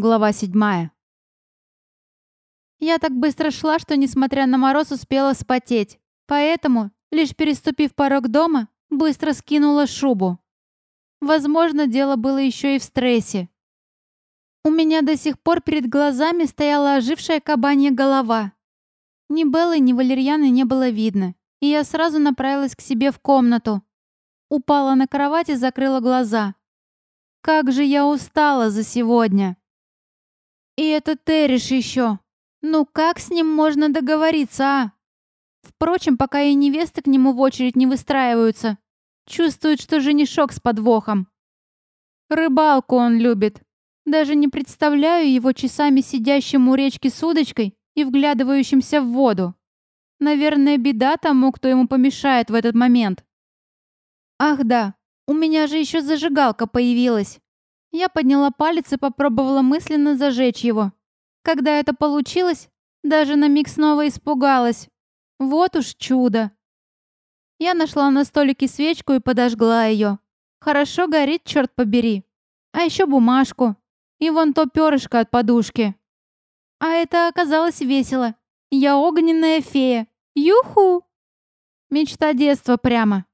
Глава седьмая. Я так быстро шла, что, несмотря на мороз, успела вспотеть. Поэтому, лишь переступив порог дома, быстро скинула шубу. Возможно, дело было еще и в стрессе. У меня до сих пор перед глазами стояла ожившая кабанья голова. Ни Беллы, ни Валерьяны не было видно, и я сразу направилась к себе в комнату. Упала на кровать и закрыла глаза. Как же я устала за сегодня! И это Терриш еще. Ну как с ним можно договориться, а? Впрочем, пока и невесты к нему в очередь не выстраиваются. Чувствует, что женишок с подвохом. Рыбалку он любит. Даже не представляю его часами сидящим у речки с удочкой и вглядывающимся в воду. Наверное, беда тому, кто ему помешает в этот момент. Ах да, у меня же еще зажигалка появилась. Я подняла палец и попробовала мысленно зажечь его. Когда это получилось, даже на миг снова испугалась. Вот уж чудо. Я нашла на столике свечку и подожгла ее. Хорошо горит, черт побери. А еще бумажку. И вон то перышко от подушки. А это оказалось весело. Я огненная фея. Юху! Мечта детства прямо.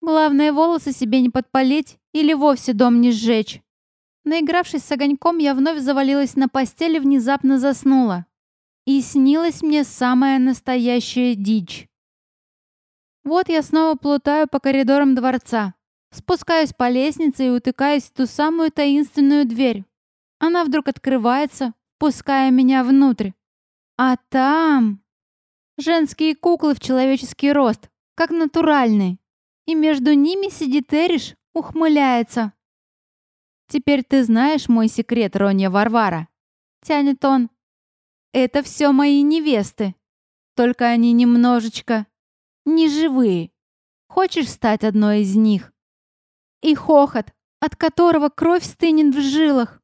Главное, волосы себе не подпалить или вовсе дом не сжечь. Наигравшись с огоньком, я вновь завалилась на постель и внезапно заснула. И снилась мне самая настоящая дичь. Вот я снова плутаю по коридорам дворца. Спускаюсь по лестнице и утыкаюсь в ту самую таинственную дверь. Она вдруг открывается, пуская меня внутрь. А там... Женские куклы в человеческий рост, как натуральные. И между ними сидит Эриш, ухмыляется. «Теперь ты знаешь мой секрет, Ронья Варвара?» Тянет он. «Это все мои невесты. Только они немножечко неживые. Хочешь стать одной из них?» И хохот, от которого кровь стынет в жилах.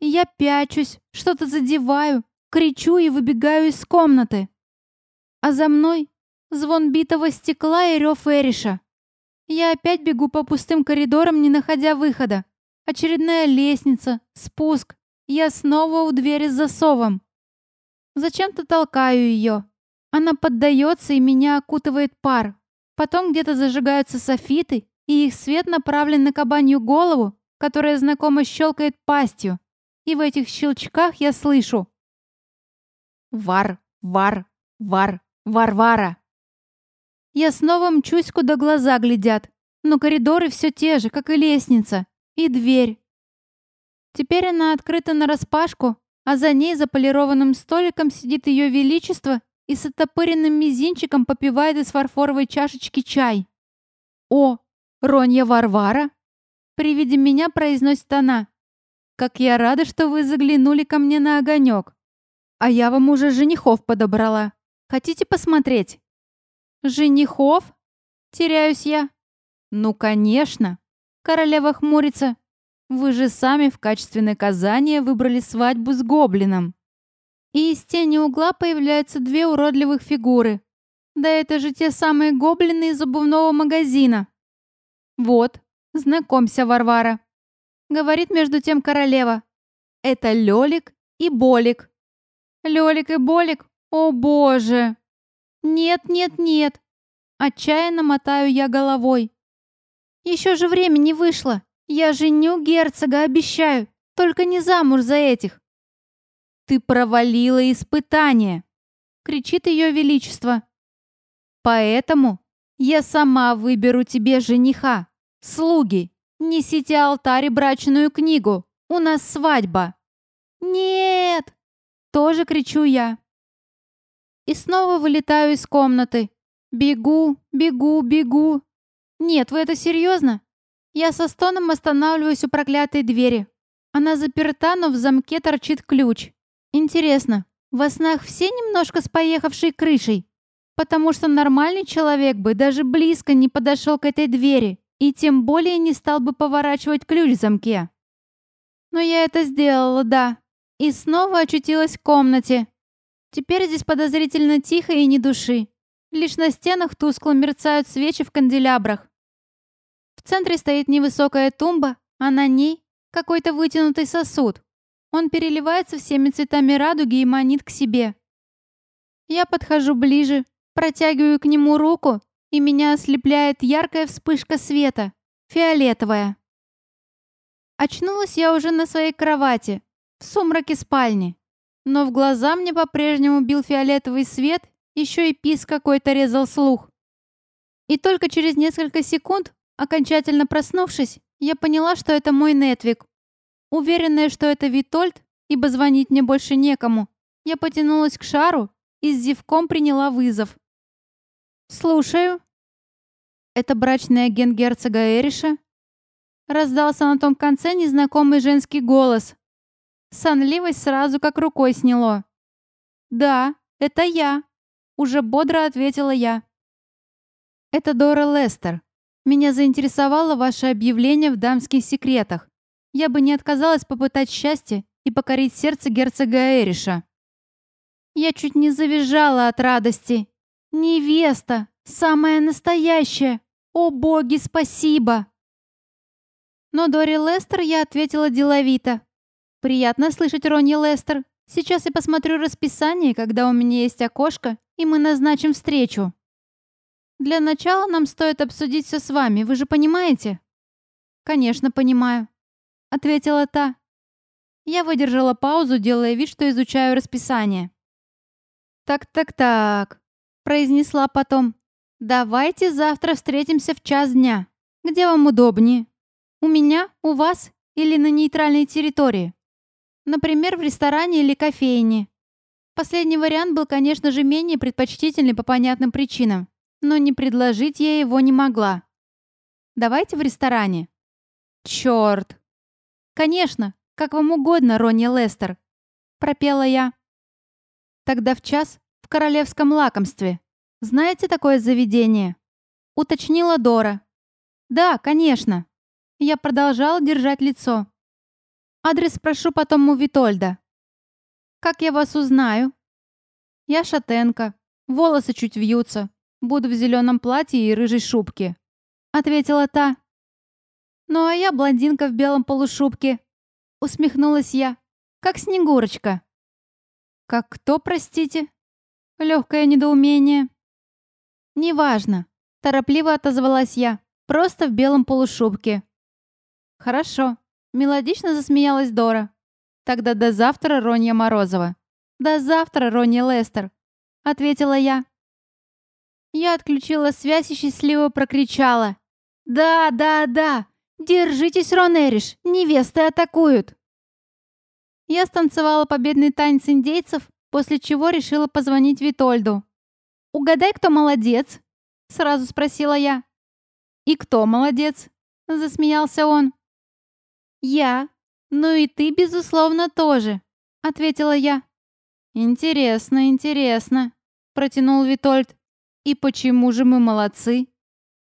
Я пячусь, что-то задеваю, кричу и выбегаю из комнаты. А за мной звон битого стекла и рев Эриша. Я опять бегу по пустым коридорам, не находя выхода. Очередная лестница, спуск. Я снова у двери с засовом. Зачем-то толкаю ее. Она поддается, и меня окутывает пар. Потом где-то зажигаются софиты, и их свет направлен на кабанью голову, которая знакомо щелкает пастью. И в этих щелчках я слышу «Вар, вар, вар, Варвара». Я снова мчусь, куда глаза глядят, но коридоры все те же, как и лестница. И дверь. Теперь она открыта нараспашку, а за ней за полированным столиком сидит ее величество и с оттопыренным мизинчиком попивает из фарфоровой чашечки чай. «О, Ронья Варвара!» При виде меня произносит она. «Как я рада, что вы заглянули ко мне на огонек. А я вам уже женихов подобрала. Хотите посмотреть?» «Женихов?» Теряюсь я. «Ну, конечно!» Королева хмурится. Вы же сами в качестве наказания выбрали свадьбу с гоблином. И из тени угла появляются две уродливых фигуры. Да это же те самые гоблины из обувного магазина. Вот, знакомься, Варвара. Говорит между тем королева. Это Лёлик и Болик. Лёлик и Болик? О боже! Нет, нет, нет. Отчаянно мотаю я головой. Еще же время не вышло. Я женю герцога, обещаю. Только не замуж за этих. Ты провалила испытание, кричит ее величество. Поэтому я сама выберу тебе жениха. Слуги, несите алтарь и брачную книгу. У нас свадьба. Нет! Тоже кричу я. И снова вылетаю из комнаты. Бегу, бегу, бегу. «Нет, вы это серьезно?» Я со стоном останавливаюсь у проклятой двери. Она заперта, но в замке торчит ключ. Интересно, во снах все немножко с поехавшей крышей? Потому что нормальный человек бы даже близко не подошел к этой двери и тем более не стал бы поворачивать ключ в замке. Но я это сделала, да. И снова очутилась в комнате. Теперь здесь подозрительно тихо и ни души. Лишь на стенах тускло мерцают свечи в канделябрах. В центре стоит невысокая тумба, а на ней какой-то вытянутый сосуд. Он переливается всеми цветами радуги и манит к себе. Я подхожу ближе, протягиваю к нему руку, и меня ослепляет яркая вспышка света, фиолетовая. Очнулась я уже на своей кровати, в сумраке спальни. Но в глаза мне по-прежнему бил фиолетовый свет, еще и пис какой-то резал слух. И только через несколько секунд, окончательно проснувшись, я поняла, что это мой Нетвик. Уверенная, что это Витольд, ибо звонить мне больше некому, я потянулась к шару и с зевком приняла вызов. «Слушаю». «Это брачный агент герцога Эриша?» Раздался на том конце незнакомый женский голос. Сонливость сразу как рукой сняло. «Да, это я», — уже бодро ответила я. «Это Дора Лестер. Меня заинтересовало ваше объявление в дамских секретах. Я бы не отказалась попытать счастье и покорить сердце герцога Эриша». Я чуть не завизжала от радости. «Невеста! Самая настоящая! О боги, спасибо!» Но Дори Лестер я ответила деловито. «Приятно слышать, Ронни Лестер. Сейчас я посмотрю расписание, когда у меня есть окошко, и мы назначим встречу. Для начала нам стоит обсудить все с вами, вы же понимаете?» «Конечно, понимаю», — ответила та. Я выдержала паузу, делая вид, что изучаю расписание. «Так-так-так», — произнесла потом. «Давайте завтра встретимся в час дня. Где вам удобнее?» У меня, у вас или на нейтральной территории. Например, в ресторане или кофейне. Последний вариант был, конечно же, менее предпочтительный по понятным причинам, но не предложить я его не могла. Давайте в ресторане. Черт! Конечно, как вам угодно, Ронни Лестер. Пропела я. Тогда в час в королевском лакомстве. Знаете такое заведение? Уточнила Дора. Да, конечно. Я продолжала держать лицо. Адрес прошу потом у Витольда. Как я вас узнаю? Я шатенка. Волосы чуть вьются. Буду в зеленом платье и рыжей шубке. Ответила та. Ну а я блондинка в белом полушубке. Усмехнулась я. Как Снегурочка. Как кто, простите? Легкое недоумение. Неважно. Торопливо отозвалась я. Просто в белом полушубке. «Хорошо», — мелодично засмеялась Дора. «Тогда до завтра, Ронья Морозова». «До завтра, Ронья Лестер», — ответила я. Я отключила связь и счастливо прокричала. «Да, да, да! Держитесь, Ронериш! Невесты атакуют!» Я станцевала победный танец индейцев, после чего решила позвонить Витольду. «Угадай, кто молодец?» — сразу спросила я. «И кто молодец?» — засмеялся он. «Я. Ну и ты, безусловно, тоже», — ответила я. «Интересно, интересно», — протянул Витольд. «И почему же мы молодцы?»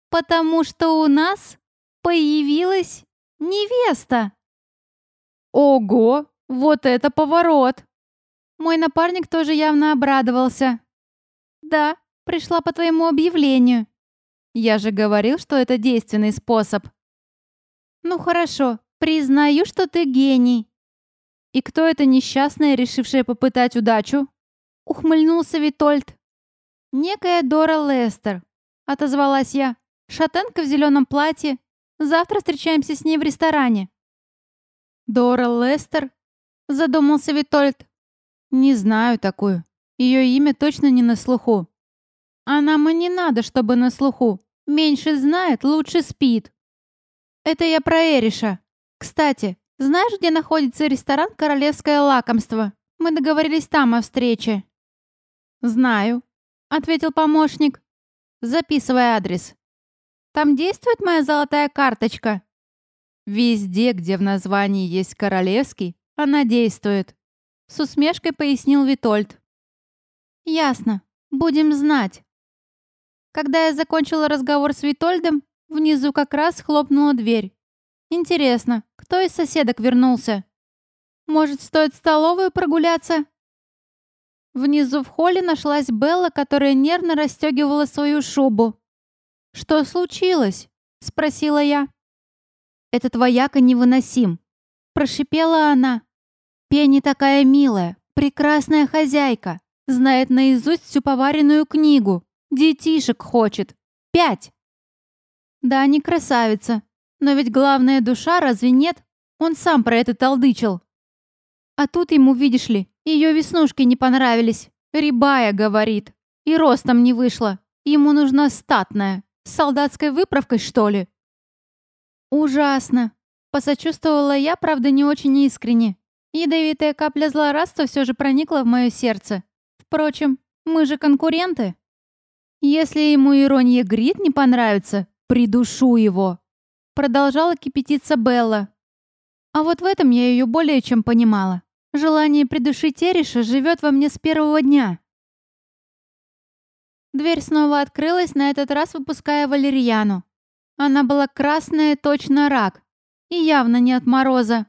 «Потому что у нас появилась невеста». «Ого, вот это поворот!» Мой напарник тоже явно обрадовался. «Да, пришла по твоему объявлению». «Я же говорил, что это действенный способ». «Ну хорошо, Признаю, что ты гений. И кто эта несчастная, решившая попытать удачу? Ухмыльнулся Витольд. Некая Дора Лестер. Отозвалась я. Шатенка в зеленом платье. Завтра встречаемся с ней в ресторане. Дора Лестер? Задумался Витольд. Не знаю такую. Ее имя точно не на слуху. А нам и не надо, чтобы на слуху. Меньше знает, лучше спит. Это я про Эриша. Кстати, знаешь, где находится ресторан «Королевское лакомство»? Мы договорились там о встрече». «Знаю», — ответил помощник. «Записывай адрес». «Там действует моя золотая карточка?» «Везде, где в названии есть «Королевский», она действует», — с усмешкой пояснил Витольд. «Ясно. Будем знать». Когда я закончила разговор с Витольдом, внизу как раз хлопнула дверь. Интересно, кто из соседок вернулся? Может, стоит в столовую прогуляться? Внизу в холле нашлась Белла, которая нервно расстегивала свою шубу. «Что случилось?» — спросила я. «Этот вояка невыносим», — прошипела она. Пенни такая милая, прекрасная хозяйка, знает наизусть всю поваренную книгу, детишек хочет. Пять. Да, не красавица, но ведь главная душа разве нет? Он сам про это толдычил. А тут ему, видишь ли, ее веснушки не понравились. Рябая, говорит. И ростом не вышла. Ему нужна статная. С солдатской выправкой, что ли? Ужасно. Посочувствовала я, правда, не очень искренне. Ядовитая капля злорадства все же проникла в мое сердце. Впрочем, мы же конкуренты. Если ему ирония Грит не понравится, придушу его. Продолжала кипятиться Белла. А вот в этом я ее более чем понимала. Желание придушить Эриша живет во мне с первого дня. Дверь снова открылась, на этот раз выпуская валерьяну. Она была красная, точно рак. И явно не от мороза.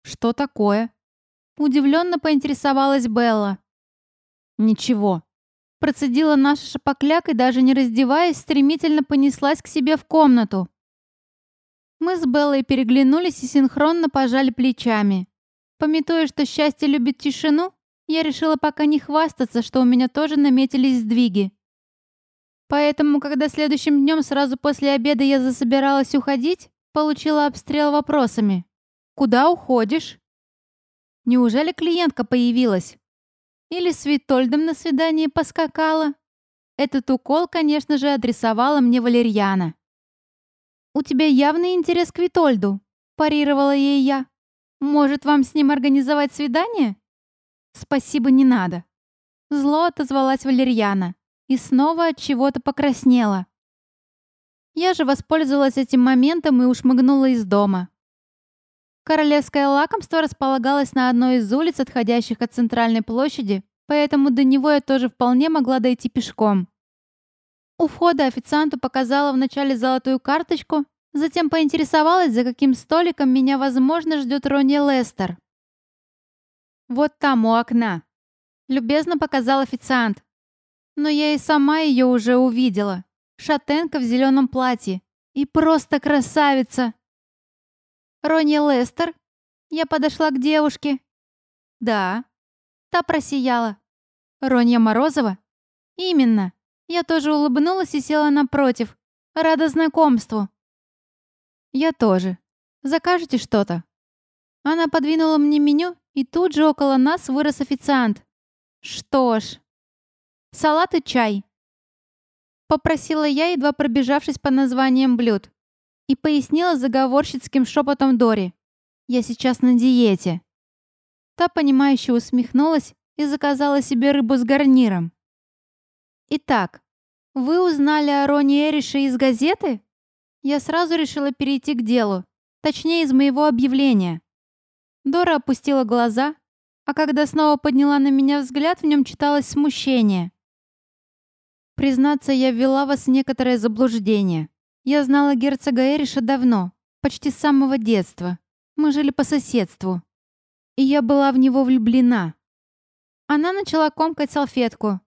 «Что такое?» Удивленно поинтересовалась Белла. «Ничего». Процедила наша шапокляк и, даже не раздеваясь, стремительно понеслась к себе в комнату. Мы с Беллой переглянулись и синхронно пожали плечами. Пометуя, что счастье любит тишину, я решила пока не хвастаться, что у меня тоже наметились сдвиги. Поэтому, когда следующим днем сразу после обеда я засобиралась уходить, получила обстрел вопросами. «Куда уходишь?» Неужели клиентка появилась? Или с Витольдом на свидании поскакала? Этот укол, конечно же, адресовала мне Валерьяна. «У тебя явный интерес к Витольду», – парировала ей я. «Может, вам с ним организовать свидание?» «Спасибо, не надо». Зло отозвалась Валерьяна и снова от чего-то покраснела. Я же воспользовалась этим моментом и ушмыгнула из дома. Королевское лакомство располагалось на одной из улиц, отходящих от центральной площади, поэтому до него я тоже вполне могла дойти пешком. У входа официанту показала вначале золотую карточку, затем поинтересовалась, за каким столиком меня, возможно, ждет Ронни Лестер. «Вот там, у окна», — любезно показал официант. Но я и сама ее уже увидела. Шатенка в зеленом платье. И просто красавица. Ронни Лестер? Я подошла к девушке. Да. Та просияла. Ронья Морозова? Именно. Я тоже улыбнулась и села напротив. Рада знакомству. Я тоже. Закажете что-то? Она подвинула мне меню, и тут же около нас вырос официант. Что ж, салат и чай. Попросила я, едва пробежавшись по названиям блюд. И пояснила заговорщицким шепотом Дори. «Я сейчас на диете». Та, понимающе усмехнулась и заказала себе рыбу с гарниром. «Итак, вы узнали о Роне Эрише из газеты?» Я сразу решила перейти к делу, точнее, из моего объявления. Дора опустила глаза, а когда снова подняла на меня взгляд, в нем читалось смущение. Признаться, я ввела вас в некоторое заблуждение. Я знала герцога Эриша давно, почти с самого детства. Мы жили по соседству. И я была в него влюблена. Она начала комкать салфетку.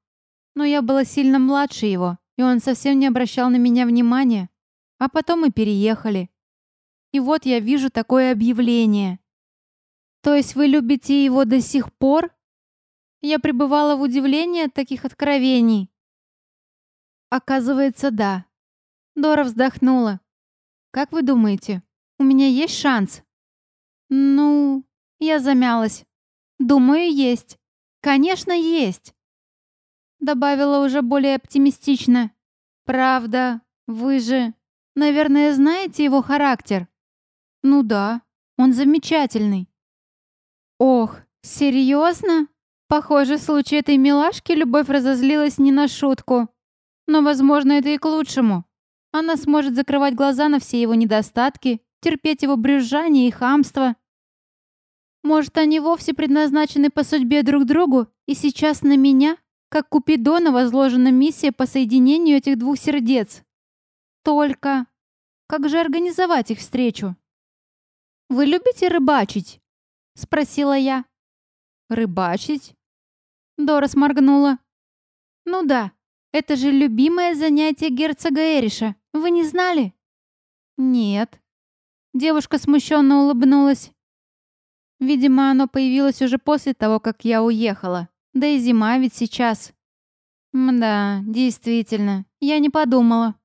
Но я была сильно младше его, и он совсем не обращал на меня внимания. А потом мы переехали. И вот я вижу такое объявление. То есть вы любите его до сих пор? Я пребывала в удивлении от таких откровений. Оказывается, да. Дора вздохнула. Как вы думаете, у меня есть шанс? Ну, я замялась. Думаю, есть. Конечно, есть. Добавила уже более оптимистично. Правда, вы же, наверное, знаете его характер. Ну да, он замечательный. Ох, серьезно? Похоже, в случае этой милашки любовь разозлилась не на шутку. Но, возможно, это и к лучшему. Она сможет закрывать глаза на все его недостатки, терпеть его брюзжание и хамство. Может, они вовсе предназначены по судьбе друг другу, и сейчас на меня, как Купидона, возложена миссия по соединению этих двух сердец. Только как же организовать их встречу? «Вы любите рыбачить?» — спросила я. «Рыбачить?» Дора сморгнула. «Ну да, это же любимое занятие герцога Эриша. Вы не знали?» «Нет». Девушка смущенно улыбнулась. Видимо, оно появилось уже после того, как я уехала. Да и зима ведь сейчас. Мда, действительно, я не подумала.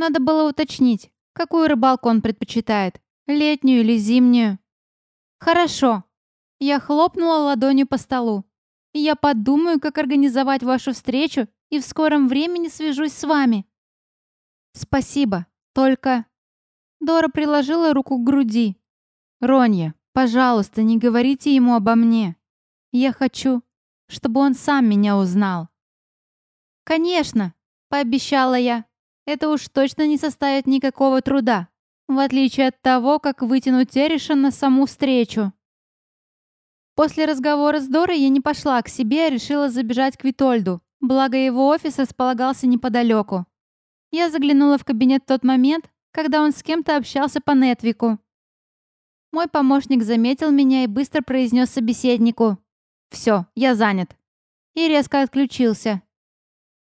Надо было уточнить, какую рыбалку он предпочитает, летнюю или зимнюю. Хорошо. Я хлопнула ладонью по столу. Я подумаю, как организовать вашу встречу и в скором времени свяжусь с вами. Спасибо. Только... Дора приложила руку к груди. Ронья, пожалуйста, не говорите ему обо мне. Я хочу, чтобы он сам меня узнал. Конечно, пообещала я. Это уж точно не составит никакого труда, в отличие от того, как вытянуть Эриша на саму встречу. После разговора с Дорой я не пошла к себе, а решила забежать к Витольду, благо его офис располагался неподалеку. Я заглянула в кабинет в тот момент, когда он с кем-то общался по нетвику. Мой помощник заметил меня и быстро произнес собеседнику. «Все, я занят». И резко отключился.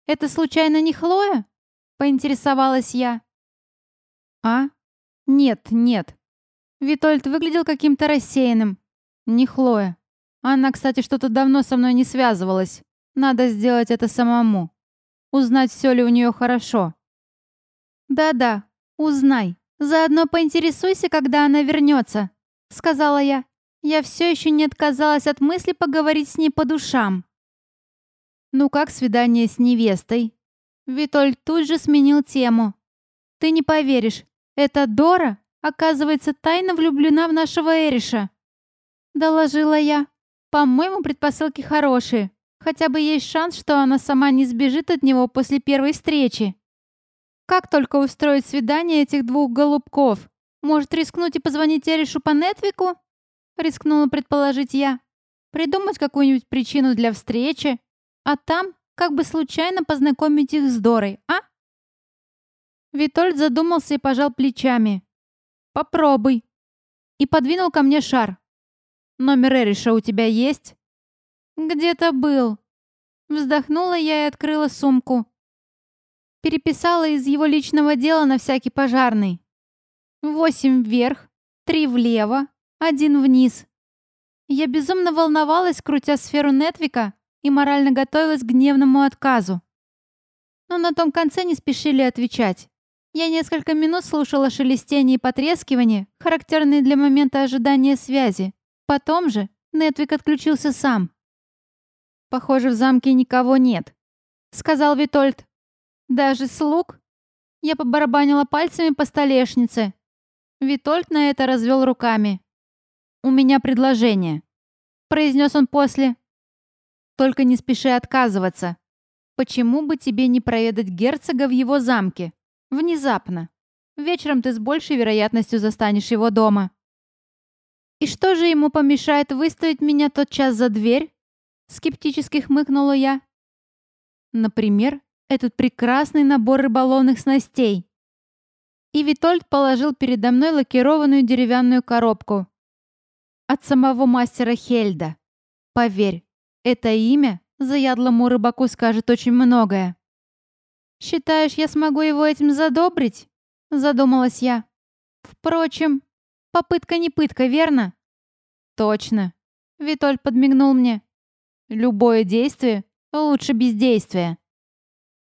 «Это случайно не Хлоя?» — поинтересовалась я. «А? Нет, нет». Витольд выглядел каким-то рассеянным. «Не Хлоя. Она, кстати, что-то давно со мной не связывалась. Надо сделать это самому. Узнать, все ли у нее хорошо. «Да-да, узнай. Заодно поинтересуйся, когда она вернется», — сказала я. Я все еще не отказалась от мысли поговорить с ней по душам. «Ну как свидание с невестой?» Витоль тут же сменил тему. «Ты не поверишь, эта Дора, оказывается, тайно влюблена в нашего Эриша», — доложила я. По-моему, предпосылки хорошие. Хотя бы есть шанс, что она сама не сбежит от него после первой встречи. Как только устроить свидание этих двух голубков? Может, рискнуть и позвонить Эришу по Нетвику? Рискнула предположить я. Придумать какую-нибудь причину для встречи. А там как бы случайно познакомить их с Дорой, а? Витольд задумался и пожал плечами. «Попробуй». И подвинул ко мне шар. Номер Эриша у тебя есть?» «Где-то был». Вздохнула я и открыла сумку. Переписала из его личного дела на всякий пожарный. Восемь вверх, три влево, один вниз. Я безумно волновалась, крутя сферу Нетвика, и морально готовилась к гневному отказу. Но на том конце не спешили отвечать. Я несколько минут слушала шелестение и потрескивание, характерные для момента ожидания связи. Потом же Нетвик отключился сам. «Похоже, в замке никого нет», — сказал Витольд. «Даже слуг?» Я побарабанила пальцами по столешнице. Витольд на это развел руками. «У меня предложение», — произнес он после. «Только не спеши отказываться. Почему бы тебе не проведать герцога в его замке? Внезапно. Вечером ты с большей вероятностью застанешь его дома». «И что же ему помешает выставить меня тот час за дверь?» Скептически хмыкнула я. «Например, этот прекрасный набор рыболовных снастей». И Витольд положил передо мной лакированную деревянную коробку. От самого мастера Хельда. Поверь, это имя заядлому рыбаку скажет очень многое. «Считаешь, я смогу его этим задобрить?» Задумалась я. Впрочем, Попытка не пытка, верно? Точно. Витоль подмигнул мне. Любое действие лучше бездействия.